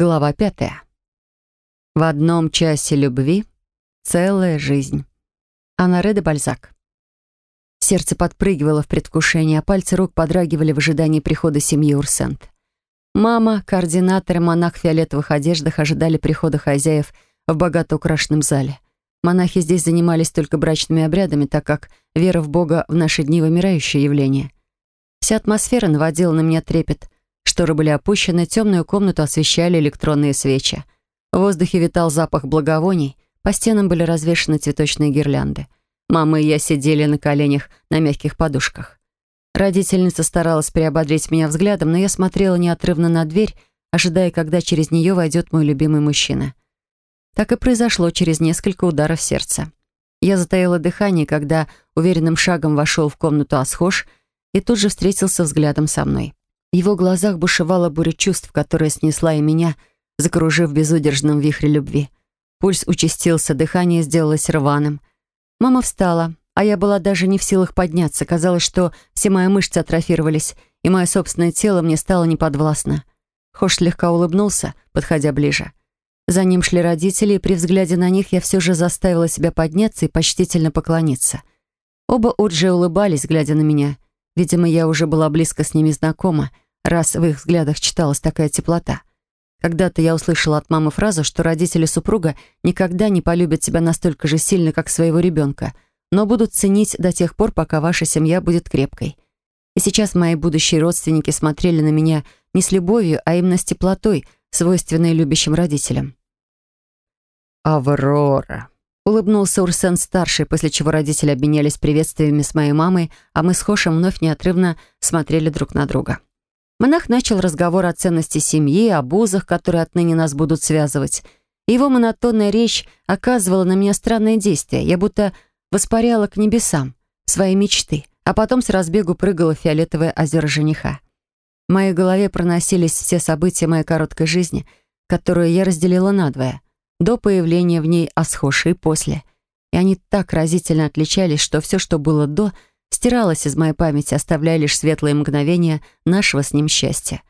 Глава пятая. В одном часе любви целая жизнь. Анаре де Бальзак. Сердце подпрыгивало в предвкушении, а пальцы рук подрагивали в ожидании прихода семьи Урсент. Мама, координатор и монах в фиолетовых одеждах ожидали прихода хозяев в богато украшенном зале. Монахи здесь занимались только брачными обрядами, так как вера в Бога в наши дни вымирающее явление. Вся атмосфера наводила на меня трепет — Шторы были опущены, темную комнату освещали электронные свечи. В воздухе витал запах благовоний, по стенам были развешаны цветочные гирлянды. Мама и я сидели на коленях на мягких подушках. Родительница старалась приободрить меня взглядом, но я смотрела неотрывно на дверь, ожидая, когда через нее войдет мой любимый мужчина. Так и произошло через несколько ударов сердца. Я затаила дыхание, когда уверенным шагом вошел в комнату Асхош и тут же встретился взглядом со мной. В его глазах бушевала буря чувств, которая снесла и меня, закружив в безудержном вихре любви. Пульс участился, дыхание сделалось рваным. Мама встала, а я была даже не в силах подняться. Казалось, что все мои мышцы атрофировались, и мое собственное тело мне стало неподвластно. Хош слегка улыбнулся, подходя ближе. За ним шли родители, и при взгляде на них я все же заставила себя подняться и почтительно поклониться. Оба Уджи улыбались, глядя на меня — Видимо, я уже была близко с ними знакома, раз в их взглядах читалась такая теплота. Когда-то я услышала от мамы фразу, что родители супруга никогда не полюбят себя настолько же сильно, как своего ребенка, но будут ценить до тех пор, пока ваша семья будет крепкой. И сейчас мои будущие родственники смотрели на меня не с любовью, а именно с теплотой, свойственной любящим родителям. «Аврора», Улыбнулся Урсен-старший, после чего родители обменялись приветствиями с моей мамой, а мы с Хошем вновь неотрывно смотрели друг на друга. Монах начал разговор о ценности семьи, о бузах, которые отныне нас будут связывать. Его монотонная речь оказывала на меня странное действие. Я будто воспаряла к небесам, свои мечты, а потом с разбегу прыгала в фиолетовое озеро жениха. В моей голове проносились все события моей короткой жизни, которую я разделила надвое — до появления в ней Асхоши и после. И они так разительно отличались, что все, что было до, стиралось из моей памяти, оставляя лишь светлые мгновения нашего с ним счастья.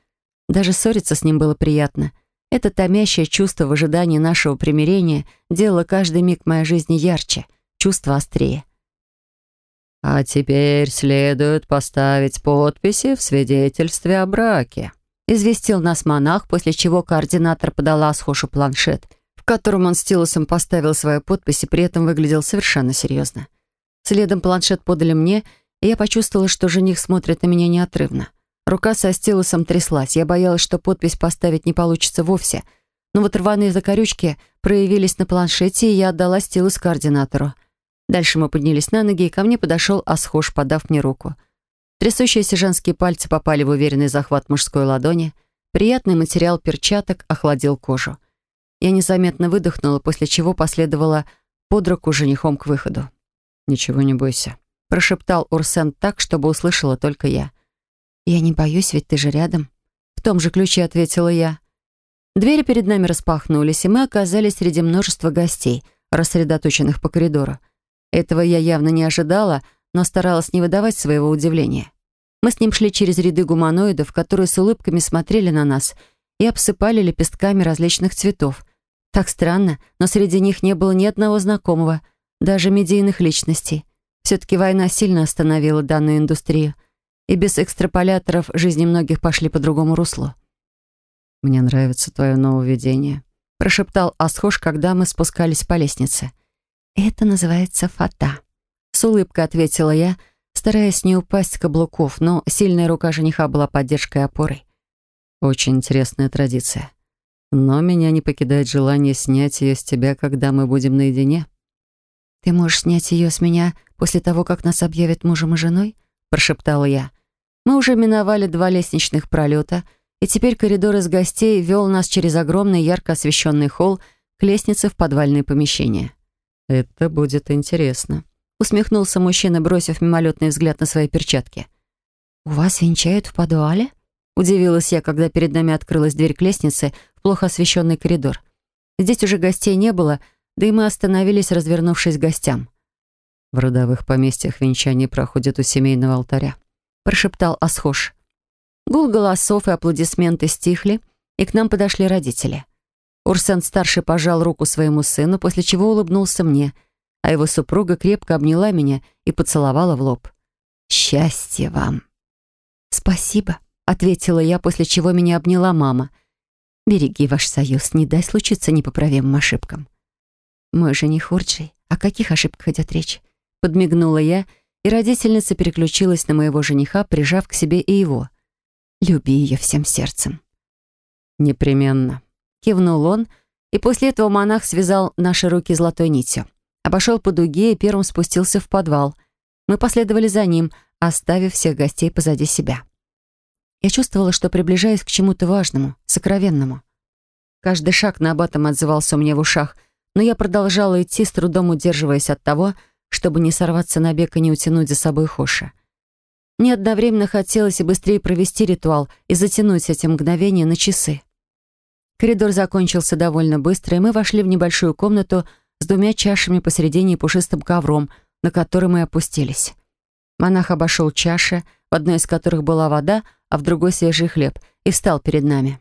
Даже ссориться с ним было приятно. Это томящее чувство в ожидании нашего примирения делало каждый миг моей жизни ярче, чувство острее. «А теперь следует поставить подписи в свидетельстве о браке», известил нас монах, после чего координатор подала Асхошу планшет — котором он стилусом поставил свою подпись и при этом выглядел совершенно серьезно. Следом планшет подали мне, и я почувствовала, что жених смотрит на меня неотрывно. Рука со стилусом тряслась. Я боялась, что подпись поставить не получится вовсе. Но вот рваные закорючки проявились на планшете, и я отдала стилус координатору. Дальше мы поднялись на ноги, и ко мне подошел Асхош, подав мне руку. Трясущиеся женские пальцы попали в уверенный захват мужской ладони. Приятный материал перчаток охладил кожу. Я незаметно выдохнула, после чего последовала под руку женихом к выходу. «Ничего не бойся», — прошептал Урсен так, чтобы услышала только я. «Я не боюсь, ведь ты же рядом». В том же ключе ответила я. Двери перед нами распахнулись, и мы оказались среди множества гостей, рассредоточенных по коридору. Этого я явно не ожидала, но старалась не выдавать своего удивления. Мы с ним шли через ряды гуманоидов, которые с улыбками смотрели на нас и обсыпали лепестками различных цветов, так странно, но среди них не было ни одного знакомого, даже медийных личностей. Все-таки война сильно остановила данную индустрию, и без экстраполяторов жизни многих пошли по другому руслу. «Мне нравится твое нововведение», — прошептал Асхош, когда мы спускались по лестнице. «Это называется фата», — с улыбкой ответила я, стараясь не упасть с каблуков, но сильная рука жениха была поддержкой и опорой. «Очень интересная традиция. Но меня не покидает желание снять ее с тебя, когда мы будем наедине. «Ты можешь снять ее с меня после того, как нас объявят мужем и женой?» — прошептала я. Мы уже миновали два лестничных пролета, и теперь коридор из гостей вел нас через огромный ярко освещенный холл к лестнице в подвальное помещение. «Это будет интересно», — усмехнулся мужчина, бросив мимолетный взгляд на свои перчатки. «У вас венчают в подвале?» Удивилась я, когда перед нами открылась дверь к лестнице в плохо освещенный коридор. Здесь уже гостей не было, да и мы остановились, развернувшись к гостям. «В родовых поместьях венчание проходит у семейного алтаря», прошептал Асхош. Гул голосов и аплодисменты стихли, и к нам подошли родители. Урсен-старший пожал руку своему сыну, после чего улыбнулся мне, а его супруга крепко обняла меня и поцеловала в лоб. «Счастья вам!» «Спасибо», — ответила я, после чего меня обняла мама. «Береги ваш союз, не дай случиться непоправимым ошибкам». «Мой жених Урджий, о каких ошибках идет речь?» Подмигнула я, и родительница переключилась на моего жениха, прижав к себе и его. «Люби ее всем сердцем». «Непременно», — кивнул он, и после этого монах связал наши руки золотой нитью. Обошел по дуге и первым спустился в подвал. Мы последовали за ним, оставив всех гостей позади себя. Я чувствовала, что приближаюсь к чему-то важному, сокровенному. Каждый шаг на абатом отзывался у меня в ушах, но я продолжала идти, с трудом удерживаясь от того, чтобы не сорваться на бег и не утянуть за собой Хоша. Мне одновременно хотелось и быстрее провести ритуал и затянуть эти мгновения на часы. Коридор закончился довольно быстро, и мы вошли в небольшую комнату с двумя чашами посередине и пушистым ковром, на который мы опустились. Монах обошел чаши, в одной из которых была вода, а в другой свежий хлеб, и встал перед нами.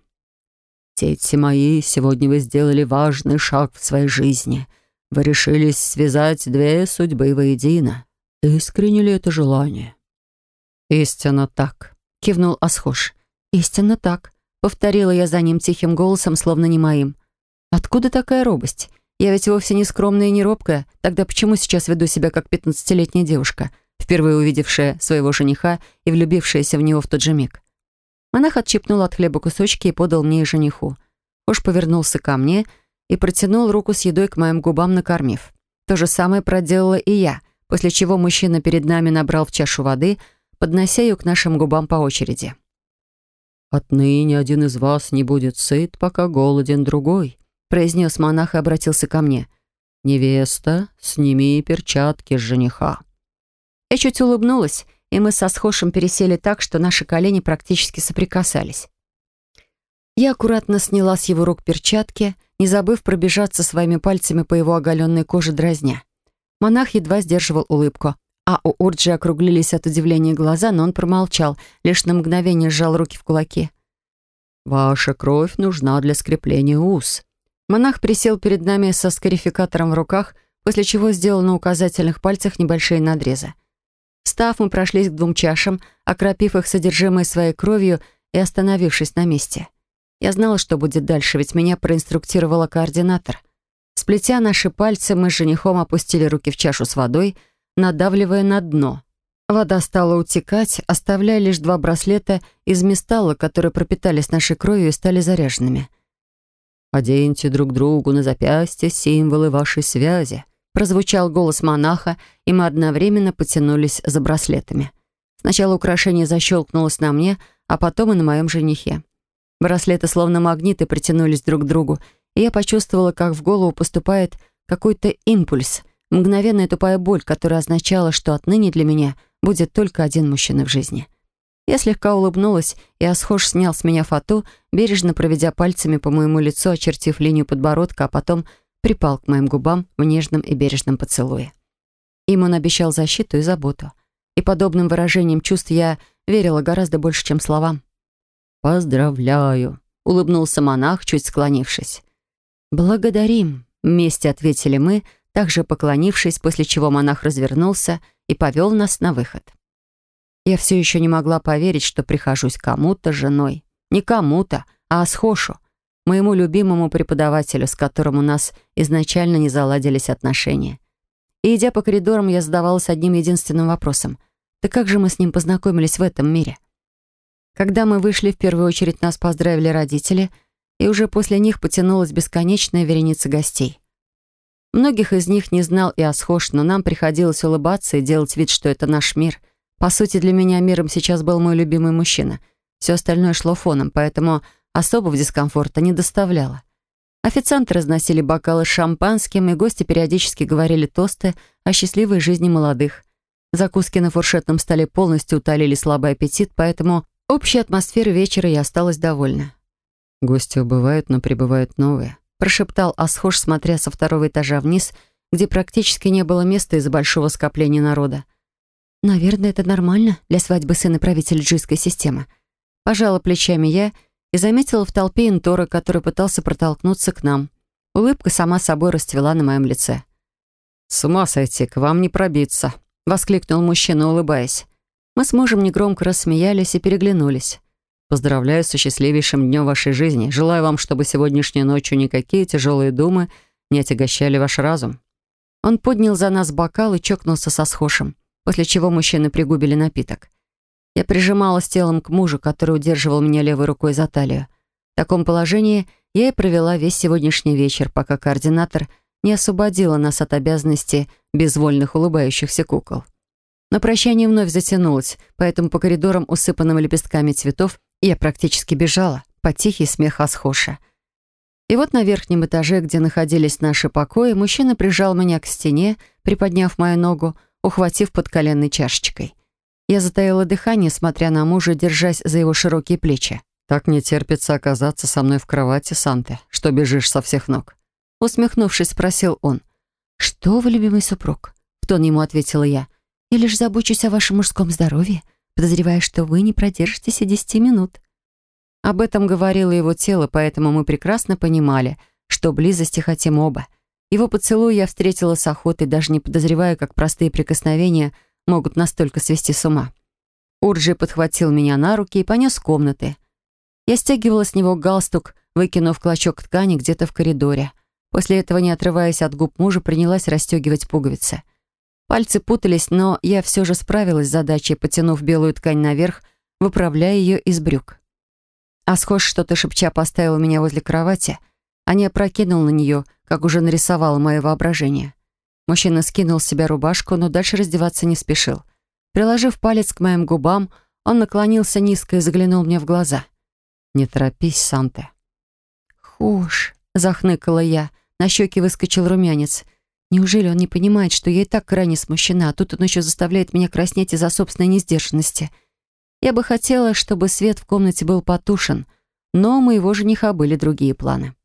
«Дети мои, сегодня вы сделали важный шаг в своей жизни. Вы решились связать две судьбы воедино. Искренне ли это желание?» «Истинно так», — кивнул Асхош. «Истинно так», — повторила я за ним тихим голосом, словно не моим. «Откуда такая робость? Я ведь вовсе не скромная и не робкая. Тогда почему сейчас веду себя как пятнадцатилетняя девушка?» впервые увидевшая своего жениха и влюбившаяся в него в тот же миг. Монах отщипнул от хлеба кусочки и подал мне и жениху. Уж повернулся ко мне и протянул руку с едой к моим губам, накормив. То же самое проделала и я, после чего мужчина перед нами набрал в чашу воды, поднося ее к нашим губам по очереди. «Отныне один из вас не будет сыт, пока голоден другой», произнес монах и обратился ко мне. «Невеста, сними перчатки с жениха». Я чуть улыбнулась, и мы со схожим пересели так, что наши колени практически соприкасались. Я аккуратно сняла с его рук перчатки, не забыв пробежаться своими пальцами по его оголенной коже дразня. Монах едва сдерживал улыбку, а у Урджи округлились от удивления глаза, но он промолчал, лишь на мгновение сжал руки в кулаки. «Ваша кровь нужна для скрепления уз». Монах присел перед нами со скарификатором в руках, после чего сделал на указательных пальцах небольшие надрезы. Встав, мы прошлись к двум чашам, окропив их содержимое своей кровью и остановившись на месте. Я знала, что будет дальше, ведь меня проинструктировала координатор. Сплетя наши пальцы, мы с женихом опустили руки в чашу с водой, надавливая на дно. Вода стала утекать, оставляя лишь два браслета из металла, которые пропитались нашей кровью и стали заряженными. «Оденьте друг другу на запястье символы вашей связи», Прозвучал голос монаха, и мы одновременно потянулись за браслетами. Сначала украшение защелкнулось на мне, а потом и на моем женихе. Браслеты словно магниты притянулись друг к другу, и я почувствовала, как в голову поступает какой-то импульс, мгновенная тупая боль, которая означала, что отныне для меня будет только один мужчина в жизни. Я слегка улыбнулась, и Асхош снял с меня фату, бережно проведя пальцами по моему лицу, очертив линию подбородка, а потом припал к моим губам в нежном и бережном поцелуе. Им он обещал защиту и заботу. И подобным выражением чувств я верила гораздо больше, чем словам. «Поздравляю», — улыбнулся монах, чуть склонившись. «Благодарим», — вместе ответили мы, также поклонившись, после чего монах развернулся и повел нас на выход. Я все еще не могла поверить, что прихожусь кому-то женой. Не кому-то, а Асхошу, моему любимому преподавателю, с которым у нас изначально не заладились отношения. И идя по коридорам, я задавалась одним единственным вопросом. Да как же мы с ним познакомились в этом мире? Когда мы вышли, в первую очередь нас поздравили родители, и уже после них потянулась бесконечная вереница гостей. Многих из них не знал и Асхош, но нам приходилось улыбаться и делать вид, что это наш мир. По сути, для меня миром сейчас был мой любимый мужчина. Все остальное шло фоном, поэтому особого дискомфорта не доставляло. Официанты разносили бокалы с шампанским, и гости периодически говорили тосты о счастливой жизни молодых. Закуски на фуршетном столе полностью утолили слабый аппетит, поэтому общей атмосферой вечера я осталась довольна. «Гости убывают, но прибывают новые», прошептал Асхош, смотря со второго этажа вниз, где практически не было места из-за большого скопления народа. «Наверное, это нормально для свадьбы сына правителя джийской системы». Пожала плечами я и заметила в толпе Интора, который пытался протолкнуться к нам. Улыбка сама собой расцвела на моем лице. «С ума сойти, к вам не пробиться», — воскликнул мужчина, улыбаясь. Мы с мужем негромко рассмеялись и переглянулись. «Поздравляю с счастливейшим днем вашей жизни. Желаю вам, чтобы сегодняшней ночью никакие тяжелые думы не отягощали ваш разум». Он поднял за нас бокал и чокнулся со схожим, после чего мужчины пригубили напиток. Я прижималась телом к мужу, который удерживал меня левой рукой за талию. В таком положении я и провела весь сегодняшний вечер, пока координатор не освободила нас от обязанности безвольных улыбающихся кукол. Но прощание вновь затянулось, поэтому по коридорам, усыпанным лепестками цветов, я практически бежала под тихий смех Асхоша. И вот на верхнем этаже, где находились наши покои, мужчина прижал меня к стене, приподняв мою ногу, ухватив под коленной чашечкой. Я затаила дыхание, смотря на мужа, держась за его широкие плечи. «Так не терпится оказаться со мной в кровати, Санте, что бежишь со всех ног». Усмехнувшись, спросил он. «Что вы, любимый супруг?» В тон ему ответила я. «Я лишь забочусь о вашем мужском здоровье, подозревая, что вы не продержитесь и десяти минут». Об этом говорило его тело, поэтому мы прекрасно понимали, что близости хотим оба. Его поцелуй я встретила с охотой, даже не подозревая, как простые прикосновения могут настолько свести с ума. Урджи подхватил меня на руки и понес в комнаты. Я стягивала с него галстук, выкинув клочок ткани где-то в коридоре. После этого, не отрываясь от губ мужа, принялась расстегивать пуговицы. Пальцы путались, но я все же справилась с задачей, потянув белую ткань наверх, выправляя ее из брюк. Асхош что-то шепча поставил меня возле кровати, а не опрокинул на нее, как уже нарисовало мое воображение. Мужчина скинул с себя рубашку, но дальше раздеваться не спешил. Приложив палец к моим губам, он наклонился низко и заглянул мне в глаза. «Не торопись, Санте». «Хуш», — захныкала я, на щеки выскочил румянец. «Неужели он не понимает, что я и так крайне смущена, а тут он еще заставляет меня краснеть из-за собственной несдержанности?» Я бы хотела, чтобы свет в комнате был потушен, но у моего жениха были другие планы.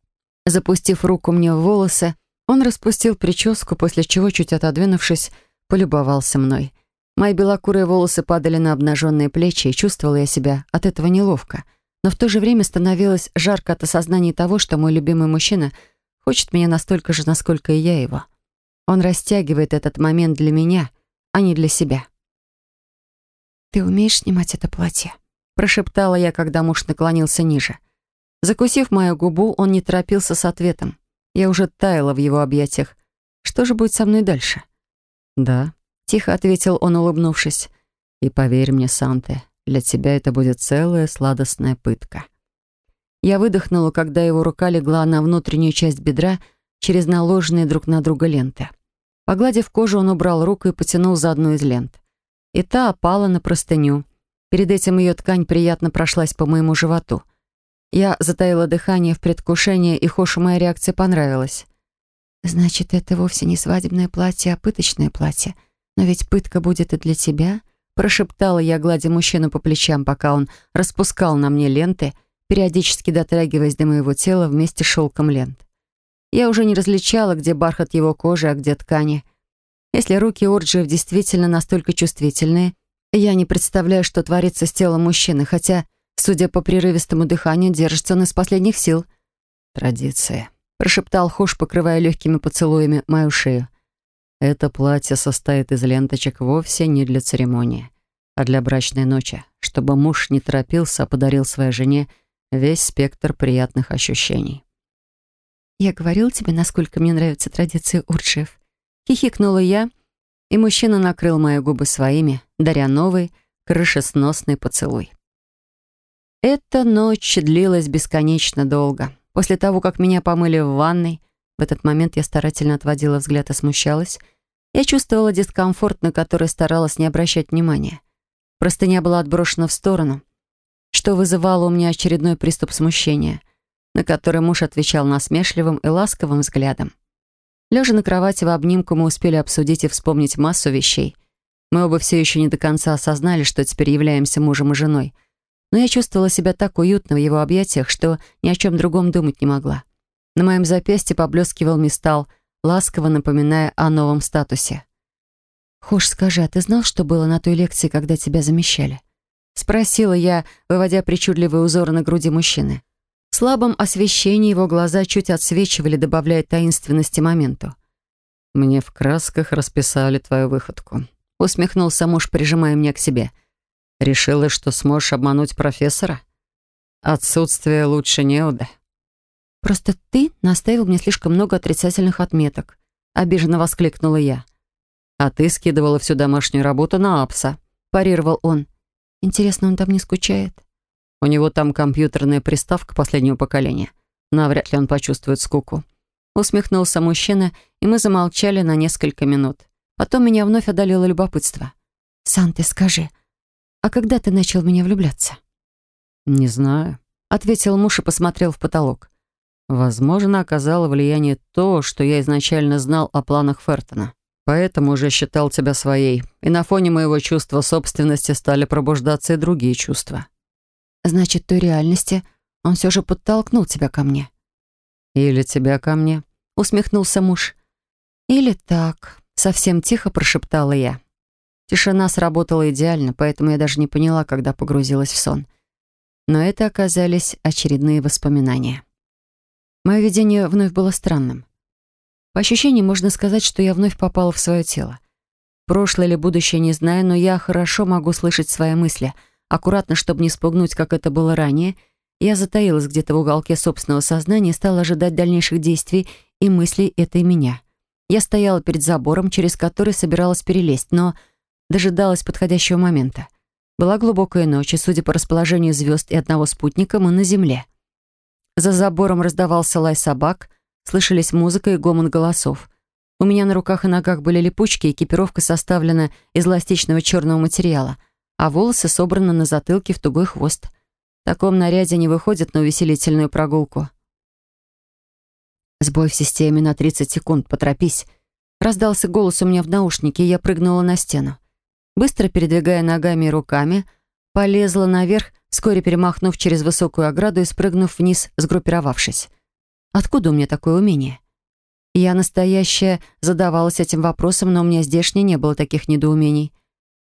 Запустив руку мне в волосы, он распустил прическу, после чего, чуть отодвинувшись, полюбовался мной. Мои белокурые волосы падали на обнаженные плечи, и чувствовала я себя от этого неловко. Но в то же время становилось жарко от осознания того, что мой любимый мужчина хочет меня настолько же, насколько и я его. Он растягивает этот момент для меня, а не для себя. «Ты умеешь снимать это платье?» Прошептала я, когда муж наклонился ниже. Закусив мою губу, он не торопился с ответом. Я уже таяла в его объятиях. Что же будет со мной дальше? «Да», — тихо ответил он, улыбнувшись. «И поверь мне, Санте, для тебя это будет целая сладостная пытка». Я выдохнула, когда его рука легла на внутреннюю часть бедра через наложенные друг на друга ленты. Погладив кожу, он убрал руку и потянул за одну из лент и та опала на простыню. Перед этим ее ткань приятно прошлась по моему животу. Я затаила дыхание в предвкушении, и Хошу моя реакция понравилась. «Значит, это вовсе не свадебное платье, а пыточное платье. Но ведь пытка будет и для тебя», — прошептала я, гладя мужчину по плечам, пока он распускал на мне ленты, периодически дотрагиваясь до моего тела вместе с шелком лент. Я уже не различала, где бархат его кожи, а где ткани — если руки Орджиев действительно настолько чувствительные, я не представляю, что творится с телом мужчины, хотя, судя по прерывистому дыханию, держится он из последних сил. «Традиция», — прошептал Хош, покрывая легкими поцелуями мою шею. «Это платье состоит из ленточек вовсе не для церемонии, а для брачной ночи, чтобы муж не торопился, а подарил своей жене весь спектр приятных ощущений». «Я говорил тебе, насколько мне нравятся традиции Урджиев», Хихикнула я, и мужчина накрыл мои губы своими, даря новый, крышесносный поцелуй. Эта ночь длилась бесконечно долго. После того, как меня помыли в ванной, в этот момент я старательно отводила взгляд и смущалась, я чувствовала дискомфорт, на который старалась не обращать внимания. Простыня была отброшена в сторону, что вызывало у меня очередной приступ смущения, на который муж отвечал насмешливым и ласковым взглядом. Лежа на кровати в обнимку, мы успели обсудить и вспомнить массу вещей. Мы оба все еще не до конца осознали, что теперь являемся мужем и женой. Но я чувствовала себя так уютно в его объятиях, что ни о чем другом думать не могла. На моем запястье поблескивал мистал, ласково напоминая о новом статусе. «Хош, скажи, а ты знал, что было на той лекции, когда тебя замещали?» — спросила я, выводя причудливые узоры на груди мужчины. В слабом освещении его глаза чуть отсвечивали, добавляя таинственности моменту. «Мне в красках расписали твою выходку», — усмехнулся муж, прижимая меня к себе. «Решила, что сможешь обмануть профессора? Отсутствие лучше неуда». «Просто ты наставил мне слишком много отрицательных отметок», — обиженно воскликнула я. «А ты скидывала всю домашнюю работу на Апса», — парировал он. Интересно, он там не скучает? У него там компьютерная приставка последнего поколения. Навряд ли он почувствует скуку. Усмехнулся мужчина, и мы замолчали на несколько минут. Потом меня вновь одолело любопытство. «Сан, ты скажи, а когда ты начал в меня влюбляться?» «Не знаю», — ответил муж и посмотрел в потолок. «Возможно, оказало влияние то, что я изначально знал о планах Фертона. Поэтому уже считал тебя своей, и на фоне моего чувства собственности стали пробуждаться и другие чувства. Значит, той реальности он все же подтолкнул тебя ко мне. Или тебя ко мне, усмехнулся муж. Или так, совсем тихо прошептала я. Тишина сработала идеально, поэтому я даже не поняла, когда погрузилась в сон. Но это оказались очередные воспоминания. Мое видение вновь было странным. По ощущениям можно сказать, что я вновь попала в свое тело. Прошлое или будущее не знаю, но я хорошо могу слышать свои мысли. Аккуратно, чтобы не спугнуть, как это было ранее, я затаилась где-то в уголке собственного сознания и стала ожидать дальнейших действий и мыслей этой меня. Я стояла перед забором, через который собиралась перелезть, но дожидалась подходящего момента. Была глубокая ночь, и, судя по расположению звезд и одного спутника, мы на земле. За забором раздавался лай собак, Слышались музыка и гомон голосов. У меня на руках и ногах были липучки, экипировка составлена из эластичного черного материала, а волосы собраны на затылке в тугой хвост. В таком наряде не выходят на увеселительную прогулку. «Сбой в системе на 30 секунд, поторопись!» Раздался голос у меня в наушнике, и я прыгнула на стену. Быстро передвигая ногами и руками, полезла наверх, вскоре перемахнув через высокую ограду и спрыгнув вниз, сгруппировавшись. Откуда у меня такое умение? Я настоящая задавалась этим вопросом, но у меня здешней не было таких недоумений.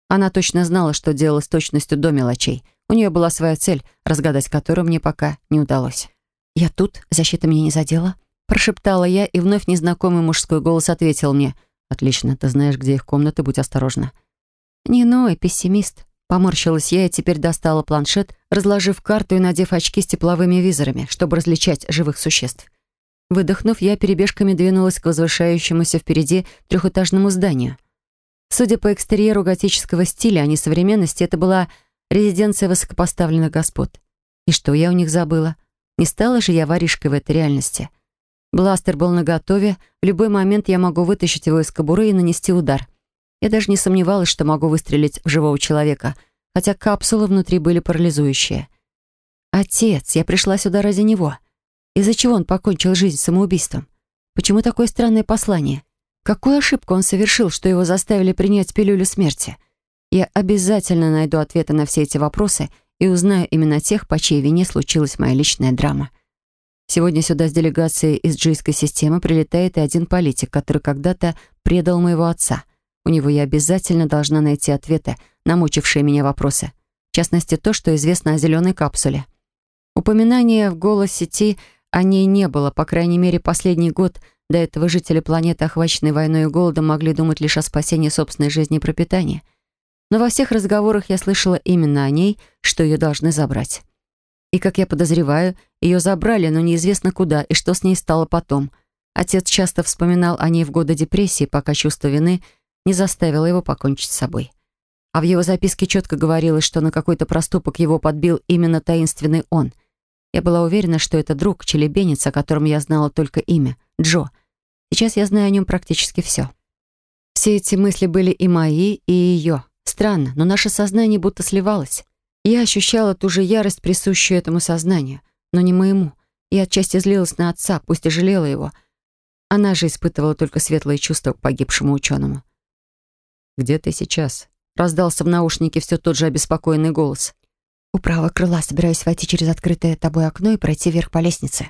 Она точно знала, что делала с точностью до мелочей. У нее была своя цель, разгадать которую мне пока не удалось. «Я тут, защита меня не задела», — прошептала я, и вновь незнакомый мужской голос ответил мне. «Отлично, ты знаешь, где их комнаты, будь осторожна». «Не ной, пессимист», Поморщилась я и теперь достала планшет, разложив карту и надев очки с тепловыми визорами, чтобы различать живых существ. Выдохнув, я перебежками двинулась к возвышающемуся впереди трехэтажному зданию. Судя по экстерьеру готического стиля, а не современности, это была резиденция высокопоставленных господ. И что я у них забыла? Не стала же я воришкой в этой реальности. Бластер был наготове, в любой момент я могу вытащить его из кобуры и нанести удар. Я даже не сомневалась, что могу выстрелить в живого человека, хотя капсулы внутри были парализующие. «Отец, я пришла сюда ради него». Из-за чего он покончил жизнь самоубийством? Почему такое странное послание? Какую ошибку он совершил, что его заставили принять пилюлю смерти? Я обязательно найду ответы на все эти вопросы и узнаю именно тех, по чьей вине случилась моя личная драма. Сегодня сюда с делегацией из джийской системы прилетает и один политик, который когда-то предал моего отца. У него я обязательно должна найти ответы на мучившие меня вопросы. В частности, то, что известно о зеленой капсуле. Упоминание в голосе Ти о ней не было, по крайней мере, последний год. До этого жители планеты, охваченной войной и голодом, могли думать лишь о спасении собственной жизни и пропитании. Но во всех разговорах я слышала именно о ней, что ее должны забрать. И, как я подозреваю, ее забрали, но неизвестно куда и что с ней стало потом. Отец часто вспоминал о ней в годы депрессии, пока чувство вины не заставило его покончить с собой. А в его записке четко говорилось, что на какой-то проступок его подбил именно таинственный он — я была уверена, что это друг, челебенец, о котором я знала только имя — Джо. Сейчас я знаю о нем практически все. Все эти мысли были и мои, и ее. Странно, но наше сознание будто сливалось. Я ощущала ту же ярость, присущую этому сознанию, но не моему. Я отчасти злилась на отца, пусть и жалела его. Она же испытывала только светлые чувства к погибшему ученому. «Где ты сейчас?» — раздался в наушнике все тот же обеспокоенный голос. У правого крыла собираюсь войти через открытое тобой окно и пройти вверх по лестнице.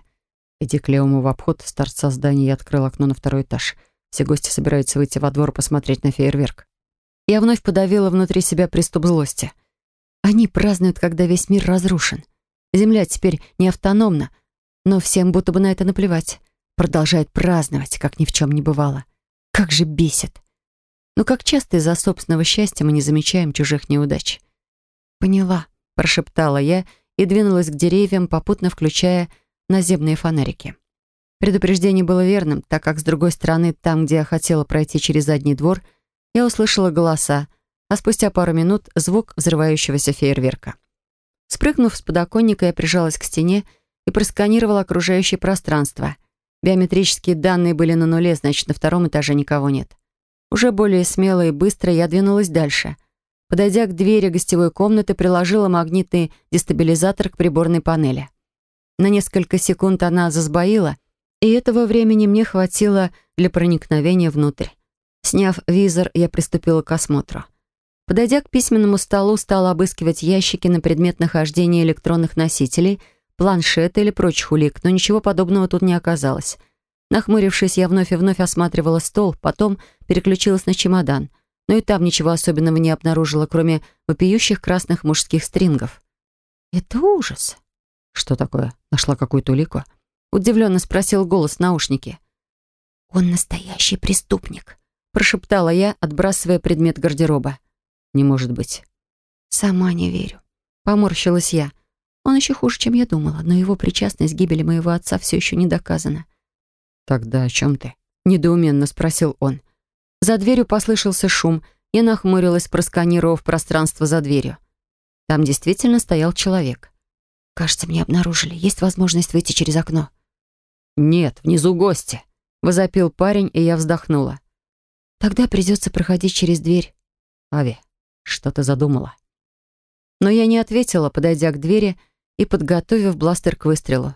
Иди к левому в обход с торца здания и открыл окно на второй этаж. Все гости собираются выйти во двор посмотреть на фейерверк. Я вновь подавила внутри себя приступ злости. Они празднуют, когда весь мир разрушен. Земля теперь не автономна, но всем будто бы на это наплевать. Продолжают праздновать, как ни в чем не бывало. Как же бесит. Но как часто из-за собственного счастья мы не замечаем чужих неудач. «Поняла», — прошептала я и двинулась к деревьям, попутно включая наземные фонарики. Предупреждение было верным, так как с другой стороны, там, где я хотела пройти через задний двор, я услышала голоса, а спустя пару минут звук взрывающегося фейерверка. Спрыгнув с подоконника, я прижалась к стене и просканировала окружающее пространство. Биометрические данные были на нуле, значит, на втором этаже никого нет. Уже более смело и быстро я двинулась дальше. Подойдя к двери гостевой комнаты, приложила магнитный дестабилизатор к приборной панели. На несколько секунд она засбоила, и этого времени мне хватило для проникновения внутрь. Сняв визор, я приступила к осмотру. Подойдя к письменному столу, стала обыскивать ящики на предмет нахождения электронных носителей, планшета или прочих улик, но ничего подобного тут не оказалось. Нахмурившись, я вновь и вновь осматривала стол, потом переключилась на чемодан, но и там ничего особенного не обнаружила, кроме вопиющих красных мужских стрингов. «Это ужас!» «Что такое? Нашла какую-то улику?» Удивленно спросил голос в наушнике. «Он настоящий преступник», прошептала я, отбрасывая предмет гардероба. «Не может быть». «Сама не верю», поморщилась я. Он еще хуже, чем я думала, но его причастность к гибели моего отца все еще не доказана. «Тогда о чем ты?» — недоуменно спросил он. За дверью послышался шум. Я нахмурилась, просканировав пространство за дверью. Там действительно стоял человек. «Кажется, меня обнаружили. Есть возможность выйти через окно?» «Нет, внизу гости», — возопил парень, и я вздохнула. «Тогда придется проходить через дверь». «Ави, что ты задумала?» Но я не ответила, подойдя к двери и подготовив бластер к выстрелу.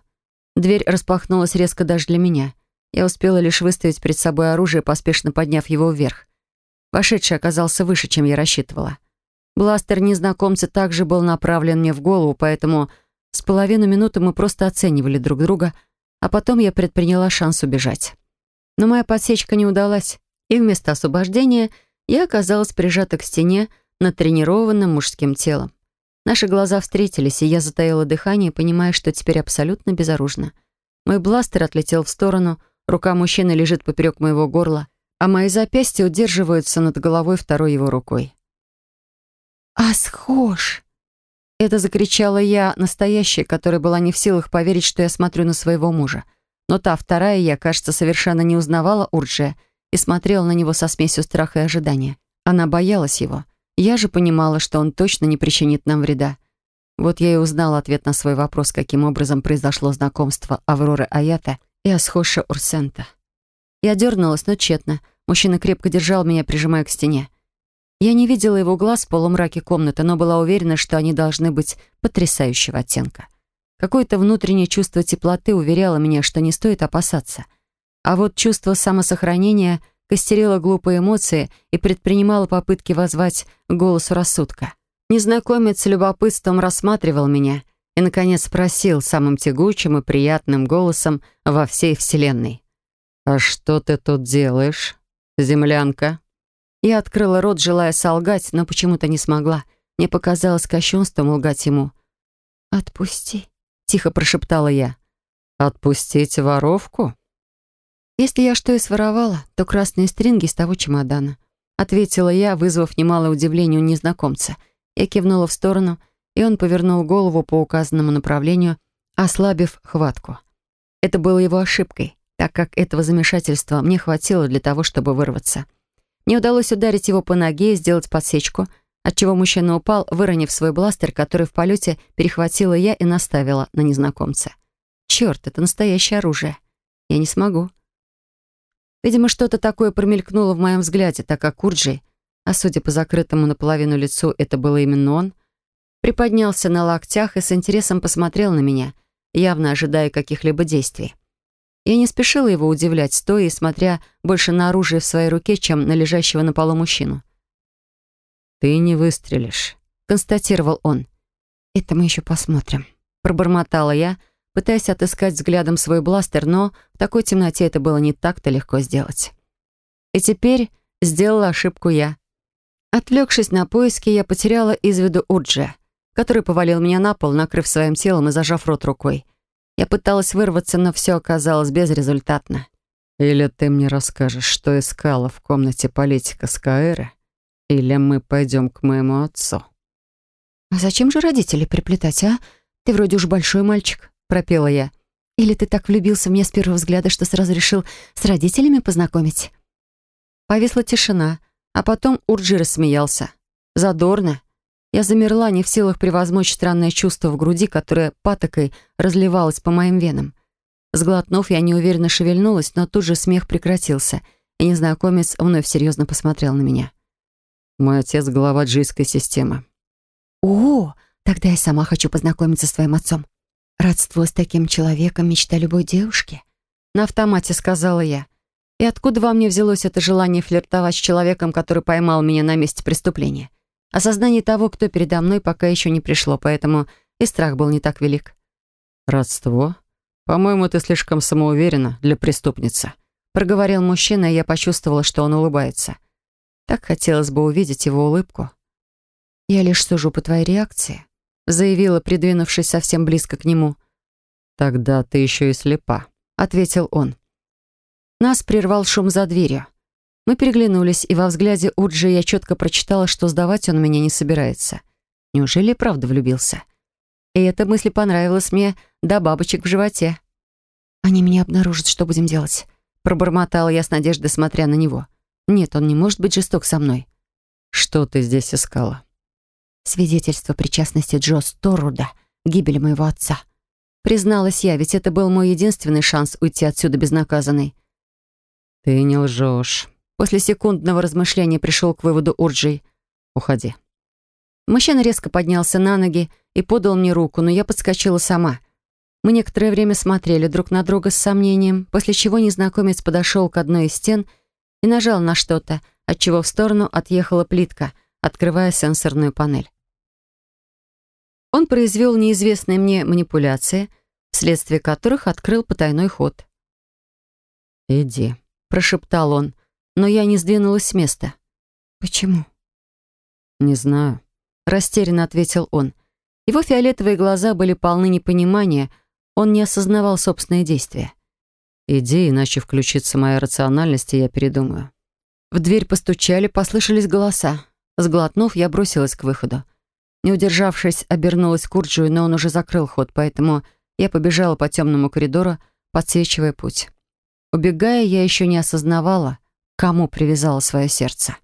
Дверь распахнулась резко даже для меня. Я успела лишь выставить перед собой оружие, поспешно подняв его вверх. Вошедший оказался выше, чем я рассчитывала. Бластер незнакомца также был направлен мне в голову, поэтому с половину минуты мы просто оценивали друг друга, а потом я предприняла шанс убежать. Но моя подсечка не удалась, и вместо освобождения я оказалась прижата к стене натренированным мужским телом. Наши глаза встретились, и я затаила дыхание, понимая, что теперь абсолютно безоружна. Мой бластер отлетел в сторону, Рука мужчины лежит поперек моего горла, а мои запястья удерживаются над головой второй его рукой. «Асхош!» Это закричала я, настоящая, которая была не в силах поверить, что я смотрю на своего мужа. Но та вторая я, кажется, совершенно не узнавала Урджия и смотрела на него со смесью страха и ожидания. Она боялась его. Я же понимала, что он точно не причинит нам вреда. Вот я и узнала ответ на свой вопрос, каким образом произошло знакомство Авроры Аята и Асхоша Урсента. Я дернулась, но тщетно. Мужчина крепко держал меня, прижимая к стене. Я не видела его глаз в полумраке комнаты, но была уверена, что они должны быть потрясающего оттенка. Какое-то внутреннее чувство теплоты уверяло меня, что не стоит опасаться. А вот чувство самосохранения костерило глупые эмоции и предпринимало попытки возвать голосу рассудка. Незнакомец с любопытством рассматривал меня, и, наконец, спросил самым тягучим и приятным голосом во всей вселенной. «А что ты тут делаешь, землянка?» Я открыла рот, желая солгать, но почему-то не смогла. Мне показалось кощунством лгать ему. «Отпусти», — тихо прошептала я. «Отпустить воровку?» «Если я что и своровала, то красные стринги с того чемодана», — ответила я, вызвав немалое удивление у незнакомца. Я кивнула в сторону, и он повернул голову по указанному направлению, ослабив хватку. Это было его ошибкой, так как этого замешательства мне хватило для того, чтобы вырваться. Мне удалось ударить его по ноге и сделать подсечку, отчего мужчина упал, выронив свой бластер, который в полете перехватила я и наставила на незнакомца. Черт, это настоящее оружие. Я не смогу. Видимо, что-то такое промелькнуло в моем взгляде, так как Курджи, а судя по закрытому наполовину лицу, это было именно он, приподнялся на локтях и с интересом посмотрел на меня, явно ожидая каких-либо действий. Я не спешила его удивлять, стоя и смотря больше на оружие в своей руке, чем на лежащего на полу мужчину. «Ты не выстрелишь», — констатировал он. «Это мы еще посмотрим», — пробормотала я, пытаясь отыскать взглядом свой бластер, но в такой темноте это было не так-то легко сделать. И теперь сделала ошибку я. Отвлекшись на поиски, я потеряла из виду Урджия. Который повалил меня на пол, накрыв своим телом и зажав рот рукой. Я пыталась вырваться, но все оказалось безрезультатно. «Или ты мне расскажешь, что искала в комнате политика Скаэра, или мы пойдем к моему отцу». «А зачем же родителей приплетать, а? Ты вроде уж большой мальчик», — пропела я. «Или ты так влюбился в меня с первого взгляда, что сразу решил с родителями познакомить?» Повисла тишина, а потом Урджи рассмеялся. Задорно. Я замерла, не в силах превозмочь странное чувство в груди, которое патокой разливалось по моим венам. Сглотнув, я неуверенно шевельнулась, но тут же смех прекратился, и незнакомец вновь серьезно посмотрел на меня. «Мой отец — глава джийской системы». «О, тогда я сама хочу познакомиться с твоим отцом. Родство с таким человеком — мечта любой девушки», — на автомате сказала я. И откуда во мне взялось это желание флиртовать с человеком, который поймал меня на месте преступления? Осознание того, кто передо мной, пока еще не пришло, поэтому и страх был не так велик. «Родство? По-моему, ты слишком самоуверена для преступницы», проговорил мужчина, и я почувствовала, что он улыбается. Так хотелось бы увидеть его улыбку. «Я лишь сужу по твоей реакции», заявила, придвинувшись совсем близко к нему. «Тогда ты еще и слепа», — ответил он. Нас прервал шум за дверью. Мы переглянулись, и во взгляде Уджи я четко прочитала, что сдавать он меня не собирается. Неужели правда влюбился? И эта мысль понравилась мне до бабочек в животе. «Они меня обнаружат, что будем делать?» Пробормотала я с надеждой, смотря на него. «Нет, он не может быть жесток со мной». «Что ты здесь искала?» «Свидетельство причастности Джо Сторруда к гибели моего отца». Призналась я, ведь это был мой единственный шанс уйти отсюда безнаказанной. «Ты не лжешь», После секундного размышления пришел к выводу Урджей. «Уходи». Мужчина резко поднялся на ноги и подал мне руку, но я подскочила сама. Мы некоторое время смотрели друг на друга с сомнением, после чего незнакомец подошел к одной из стен и нажал на что-то, отчего в сторону отъехала плитка, открывая сенсорную панель. Он произвел неизвестные мне манипуляции, вследствие которых открыл потайной ход. «Иди», — прошептал он но я не сдвинулась с места. «Почему?» «Не знаю», — растерянно ответил он. Его фиолетовые глаза были полны непонимания, он не осознавал собственные действия. «Иди, иначе включится моя рациональность, и я передумаю». В дверь постучали, послышались голоса. Сглотнув, я бросилась к выходу. Не удержавшись, обернулась к Урджию, но он уже закрыл ход, поэтому я побежала по темному коридору, подсвечивая путь. Убегая, я еще не осознавала, кому привязала свое сердце.